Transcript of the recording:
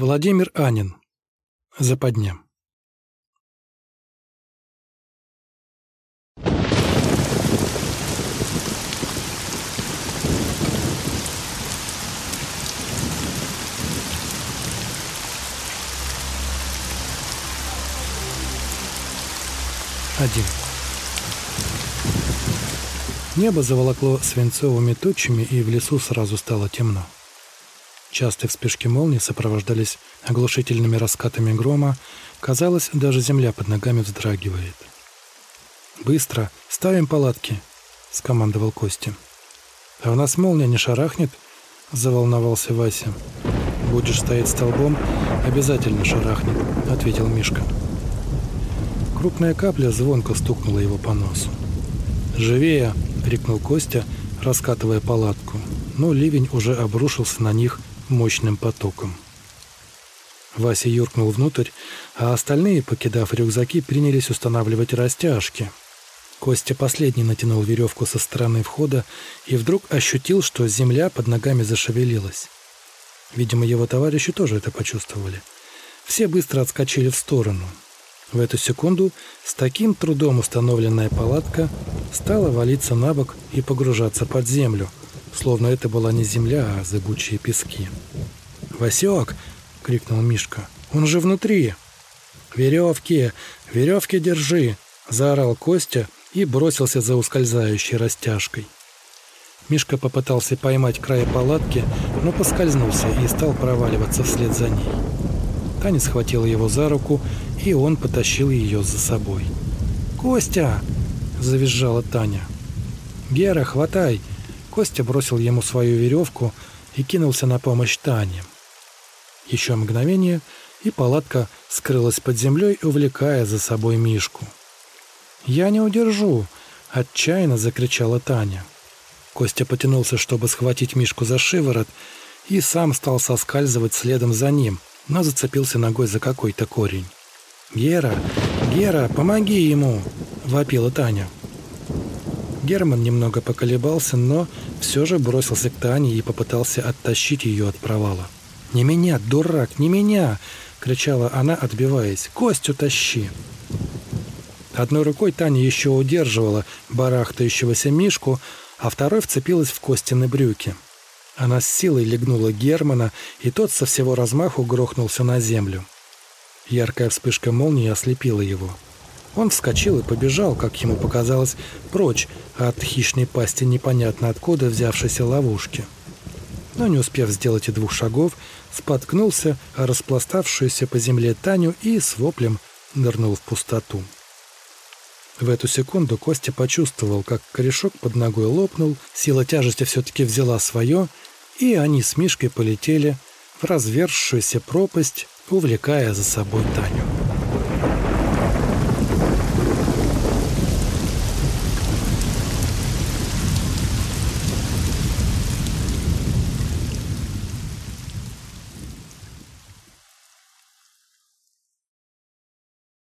Владимир Анин. Западня. Один. Небо заволокло свинцовыми тучами, и в лесу сразу стало темно. Частые вспышки молний сопровождались оглушительными раскатами грома. Казалось, даже земля под ногами вздрагивает. «Быстро! Ставим палатки!» — скомандовал Костя. «А у нас молния не шарахнет?» — заволновался Вася. «Будешь стоять столбом, обязательно шарахнет», — ответил Мишка. Крупная капля звонко стукнула его по носу. «Живее!» — крикнул Костя, раскатывая палатку. Но ливень уже обрушился на них мощным потоком. Вася юркнул внутрь, а остальные, покидав рюкзаки, принялись устанавливать растяжки. Костя последний натянул веревку со стороны входа и вдруг ощутил, что земля под ногами зашевелилась. Видимо, его товарищи тоже это почувствовали. Все быстро отскочили в сторону. В эту секунду с таким трудом установленная палатка стала валиться на бок и погружаться под землю – словно это была не земля, а зыбучие пески. «Васек!» — крикнул Мишка. «Он же внутри!» «Веревки! Веревки держи!» — заорал Костя и бросился за ускользающей растяжкой. Мишка попытался поймать край палатки, но поскользнулся и стал проваливаться вслед за ней. Таня схватила его за руку, и он потащил ее за собой. «Костя!» – завизжала Таня. «Гера, хватай! Костя бросил ему свою веревку и кинулся на помощь Тане. Еще мгновение, и палатка скрылась под землей, увлекая за собой Мишку. «Я не удержу!» — отчаянно закричала Таня. Костя потянулся, чтобы схватить Мишку за шиворот, и сам стал соскальзывать следом за ним, но зацепился ногой за какой-то корень. «Гера! Гера, помоги ему!» — вопила Таня. Герман немного поколебался, но все же бросился к Тане и попытался оттащить ее от провала. «Не меня, дурак, не меня!» — кричала она, отбиваясь. «Костю тащи!» Одной рукой Таня еще удерживала барахтающегося Мишку, а второй вцепилась в Костины брюки. Она с силой легнула Германа, и тот со всего размаху грохнулся на землю. Яркая вспышка молнии ослепила его. Он вскочил и побежал, как ему показалось, прочь от хищной пасти непонятно откуда взявшейся ловушки. Но не успев сделать и двух шагов, споткнулся о распластавшуюся по земле Таню и с воплем нырнул в пустоту. В эту секунду Костя почувствовал, как корешок под ногой лопнул, сила тяжести все-таки взяла свое, и они с Мишкой полетели в разверзшуюся пропасть, увлекая за собой Таню.